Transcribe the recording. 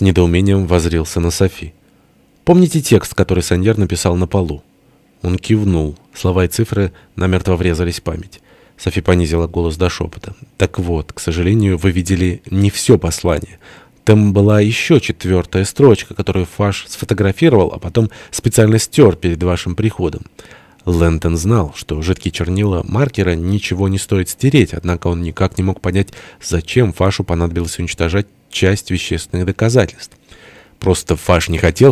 С недоумением возрился на Софи. «Помните текст, который Саньер написал на полу?» Он кивнул. Слова и цифры намертво врезались в память. Софи понизила голос до шепота. «Так вот, к сожалению, вы видели не все послание. Там была еще четвертая строчка, которую Фаш сфотографировал, а потом специально стер перед вашим приходом. Лэнтон знал, что жидкие чернила маркера ничего не стоит стереть, однако он никак не мог понять, зачем Фашу понадобилось уничтожать часть вещественных доказательств. Просто Фаш не хотел,